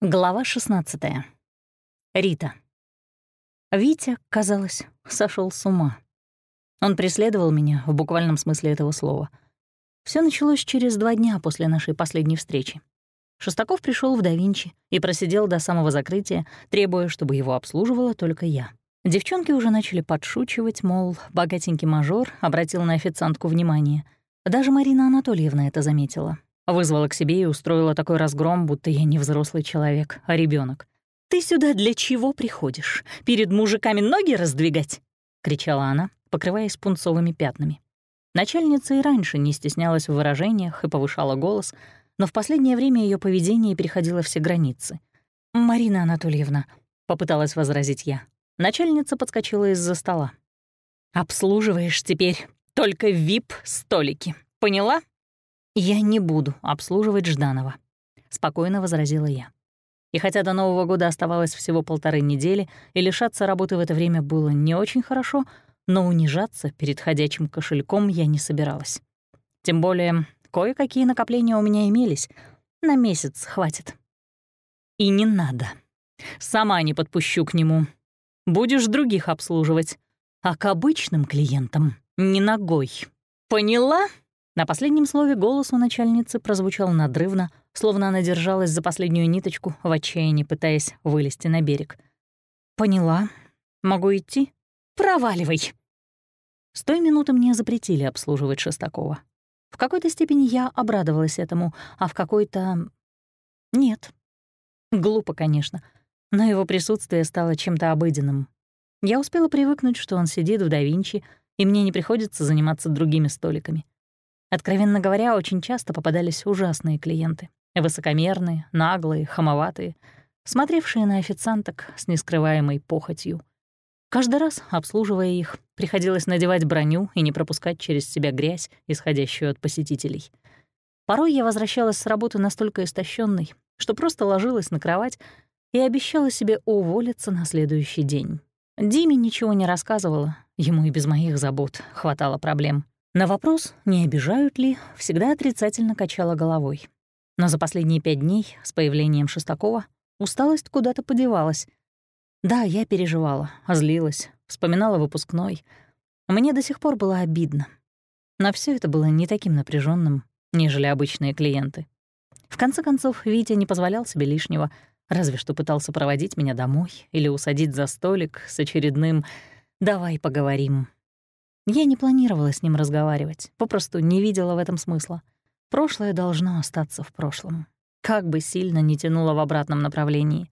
Глава 16. Рита. Витя, казалось, сошел с ума. Он преследовал меня в буквальном смысле этого слова. Все началось через два дня после нашей последней встречи. Шестаков пришел в Давинчи и просидел до самого закрытия, требуя, чтобы его обслуживала только я. Девчонки уже начали подшучивать, мол, богатенький мажор обратил на официантку внимание. Даже Марина Анатольевна это заметила. Вызвала к себе и устроила такой разгром, будто я не взрослый человек, а ребенок. «Ты сюда для чего приходишь? Перед мужиками ноги раздвигать?» — кричала она, покрываясь пунцовыми пятнами. Начальница и раньше не стеснялась в выражениях и повышала голос, но в последнее время ее поведение переходило все границы. «Марина Анатольевна», — попыталась возразить я. Начальница подскочила из-за стола. «Обслуживаешь теперь только вип-столики, поняла?» «Я не буду обслуживать Жданова», — спокойно возразила я. И хотя до Нового года оставалось всего полторы недели, и лишаться работы в это время было не очень хорошо, но унижаться перед ходячим кошельком я не собиралась. Тем более, кое-какие накопления у меня имелись. На месяц хватит. И не надо. Сама не подпущу к нему. Будешь других обслуживать. А к обычным клиентам не ногой. Поняла? На последнем слове голос у начальницы прозвучал надрывно, словно она держалась за последнюю ниточку, в отчаянии пытаясь вылезти на берег. «Поняла. Могу идти?» «Проваливай!» С той минуты мне запретили обслуживать Шестакова. В какой-то степени я обрадовалась этому, а в какой-то... Нет. Глупо, конечно, но его присутствие стало чем-то обыденным. Я успела привыкнуть, что он сидит в да Винчи, и мне не приходится заниматься другими столиками. Откровенно говоря, очень часто попадались ужасные клиенты. Высокомерные, наглые, хамоватые, смотревшие на официанток с нескрываемой похотью. Каждый раз, обслуживая их, приходилось надевать броню и не пропускать через себя грязь, исходящую от посетителей. Порой я возвращалась с работы настолько истощенной, что просто ложилась на кровать и обещала себе уволиться на следующий день. Диме ничего не рассказывала, ему и без моих забот хватало проблем. На вопрос, не обижают ли, всегда отрицательно качала головой. Но за последние пять дней с появлением Шестакова усталость куда-то подевалась. Да, я переживала, злилась, вспоминала выпускной. Мне до сих пор было обидно. Но все это было не таким напряженным, нежели обычные клиенты. В конце концов, Витя не позволял себе лишнего, разве что пытался проводить меня домой или усадить за столик с очередным «давай поговорим». Я не планировала с ним разговаривать, попросту не видела в этом смысла. Прошлое должно остаться в прошлом. Как бы сильно не тянуло в обратном направлении.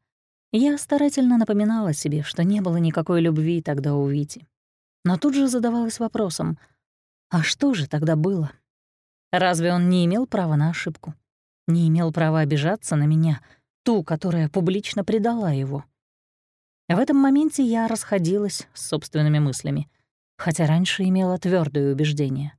Я старательно напоминала себе, что не было никакой любви тогда у Вити. Но тут же задавалась вопросом, а что же тогда было? Разве он не имел права на ошибку? Не имел права обижаться на меня, ту, которая публично предала его? В этом моменте я расходилась с собственными мыслями хотя раньше имела твердое убеждение.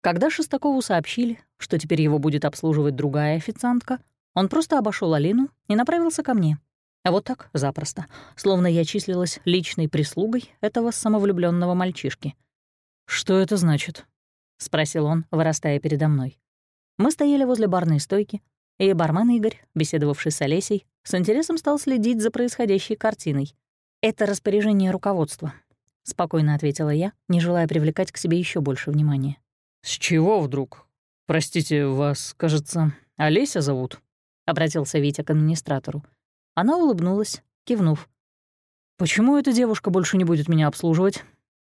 Когда Шестакову сообщили, что теперь его будет обслуживать другая официантка, он просто обошел Алину и направился ко мне. А вот так, запросто, словно я числилась личной прислугой этого самовлюбленного мальчишки. «Что это значит?» — спросил он, вырастая передо мной. Мы стояли возле барной стойки, и бармен Игорь, беседовавший с Олесей, с интересом стал следить за происходящей картиной. Это распоряжение руководства, — спокойно ответила я, не желая привлекать к себе еще больше внимания. «С чего вдруг? Простите, вас, кажется, Олеся зовут?» — обратился Витя к администратору. Она улыбнулась, кивнув. «Почему эта девушка больше не будет меня обслуживать?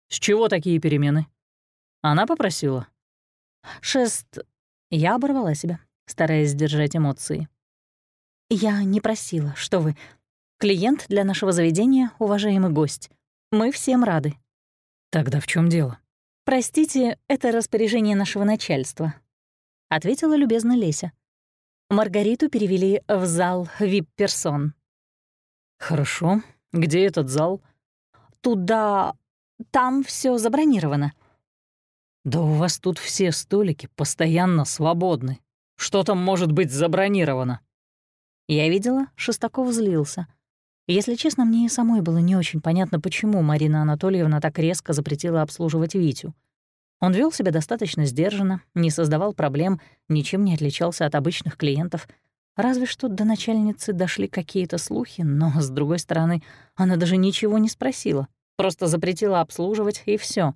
С чего такие перемены?» Она попросила. «Шест...» Я оборвала себя, стараясь сдержать эмоции. «Я не просила, что вы. Клиент для нашего заведения — уважаемый гость. Мы всем рады. Тогда в чем дело? Простите, это распоряжение нашего начальства, ответила любезно Леся. Маргариту перевели в зал вип-персон. Хорошо. Где этот зал? Туда... Там все забронировано. Да у вас тут все столики постоянно свободны. Что там может быть забронировано? Я видела, Шестаков злился — если честно, мне и самой было не очень понятно, почему Марина Анатольевна так резко запретила обслуживать Витю. Он вел себя достаточно сдержанно, не создавал проблем, ничем не отличался от обычных клиентов. Разве что до начальницы дошли какие-то слухи, но, с другой стороны, она даже ничего не спросила, просто запретила обслуживать, и все.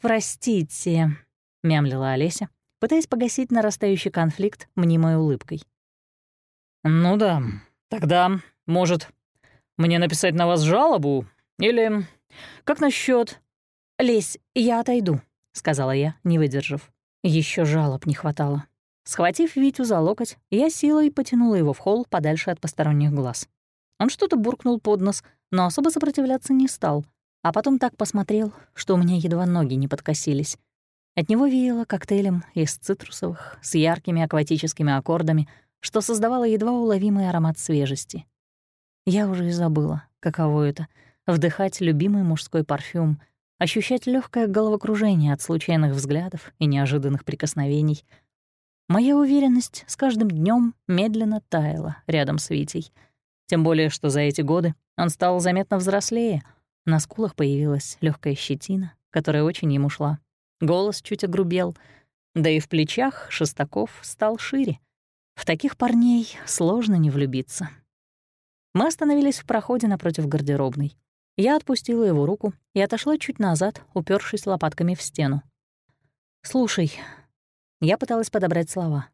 «Простите», — мямлила Олеся, пытаясь погасить нарастающий конфликт мнимой улыбкой. «Ну да, тогда, может, мне написать на вас жалобу? Или как насчет? «Лесь, я отойду», — сказала я, не выдержав. Еще жалоб не хватало. Схватив Витю за локоть, я силой потянула его в холл подальше от посторонних глаз. Он что-то буркнул под нос, но особо сопротивляться не стал, а потом так посмотрел, что у меня едва ноги не подкосились. От него веяло коктейлем из цитрусовых с яркими акватическими аккордами, что создавало едва уловимый аромат свежести. Я уже и забыла, каково это — вдыхать любимый мужской парфюм, ощущать легкое головокружение от случайных взглядов и неожиданных прикосновений — Моя уверенность с каждым днем медленно таяла рядом с Витей. Тем более, что за эти годы он стал заметно взрослее. На скулах появилась легкая щетина, которая очень ему шла. Голос чуть огрубел, да и в плечах Шестаков стал шире. В таких парней сложно не влюбиться. Мы остановились в проходе напротив гардеробной. Я отпустила его руку и отошла чуть назад, упершись лопатками в стену. «Слушай, я пыталась подобрать слова.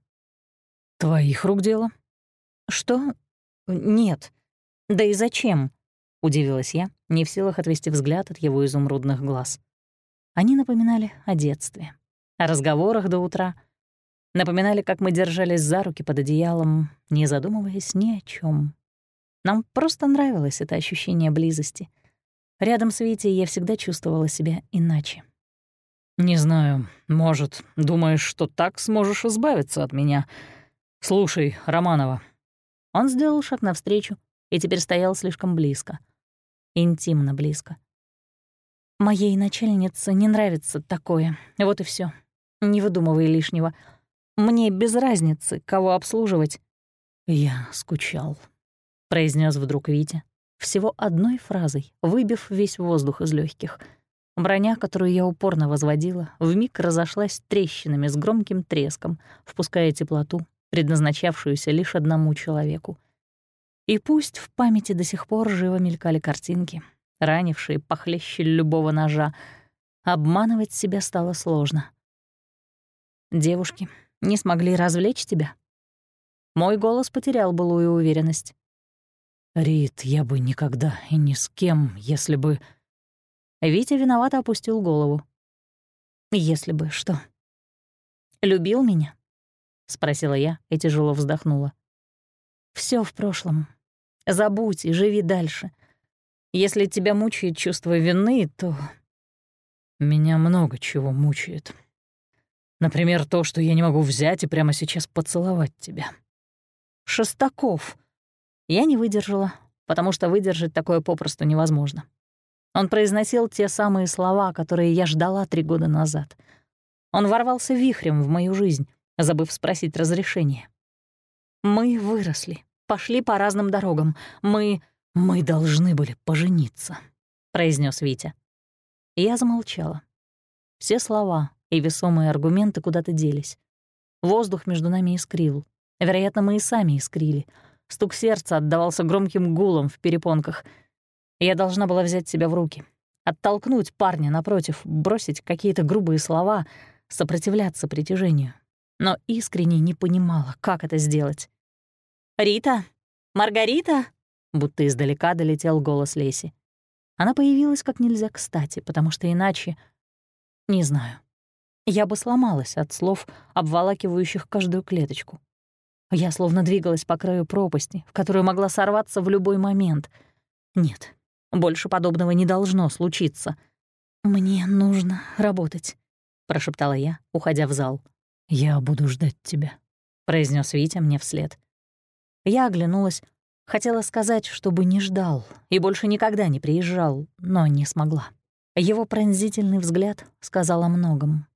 «Твоих рук дело?» «Что? Нет. Да и зачем?» — удивилась я, не в силах отвести взгляд от его изумрудных глаз. Они напоминали о детстве, о разговорах до утра, напоминали, как мы держались за руки под одеялом, не задумываясь ни о чем. Нам просто нравилось это ощущение близости. Рядом с Витей я всегда чувствовала себя иначе. «Не знаю, может, думаешь, что так сможешь избавиться от меня? Слушай, Романова». Он сделал шаг навстречу и теперь стоял слишком близко. Интимно близко. «Моей начальнице не нравится такое, вот и все. Не выдумывай лишнего. Мне без разницы, кого обслуживать». «Я скучал», — произнес вдруг Витя, всего одной фразой, выбив весь воздух из легких — Броня, которую я упорно возводила, вмиг разошлась трещинами с громким треском, впуская теплоту, предназначавшуюся лишь одному человеку. И пусть в памяти до сих пор живо мелькали картинки, ранившие похлеще любого ножа, обманывать себя стало сложно. Девушки не смогли развлечь тебя? Мой голос потерял былую уверенность. «Рит, я бы никогда и ни с кем, если бы...» Витя виновато опустил голову. «Если бы что». «Любил меня?» — спросила я и тяжело вздохнула. Все в прошлом. Забудь и живи дальше. Если тебя мучает чувство вины, то...» «Меня много чего мучает. Например, то, что я не могу взять и прямо сейчас поцеловать тебя». «Шестаков!» Я не выдержала, потому что выдержать такое попросту невозможно. Он произносил те самые слова, которые я ждала три года назад. Он ворвался вихрем в мою жизнь, забыв спросить разрешения. Мы выросли, пошли по разным дорогам. Мы... мы должны были пожениться, — произнес Витя. я замолчала. Все слова и весомые аргументы куда-то делись. Воздух между нами искрил. Вероятно, мы и сами искрили. Стук сердца отдавался громким гулом в перепонках — я должна была взять себя в руки, оттолкнуть парня напротив, бросить какие-то грубые слова, сопротивляться притяжению. Но искренне не понимала, как это сделать. «Рита! Маргарита!» Будто издалека долетел голос Леси. Она появилась как нельзя кстати, потому что иначе... Не знаю. Я бы сломалась от слов, обволакивающих каждую клеточку. Я словно двигалась по краю пропасти, в которую могла сорваться в любой момент. Нет, больше подобного не должно случиться. «Мне нужно работать», — прошептала я, уходя в зал. «Я буду ждать тебя», — произнес Витя мне вслед. Я оглянулась, хотела сказать, чтобы не ждал и больше никогда не приезжал, но не смогла. Его пронзительный взгляд сказал о многом.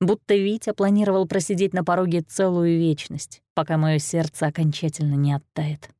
Будто Витя планировал просидеть на пороге целую вечность, пока мое сердце окончательно не оттает.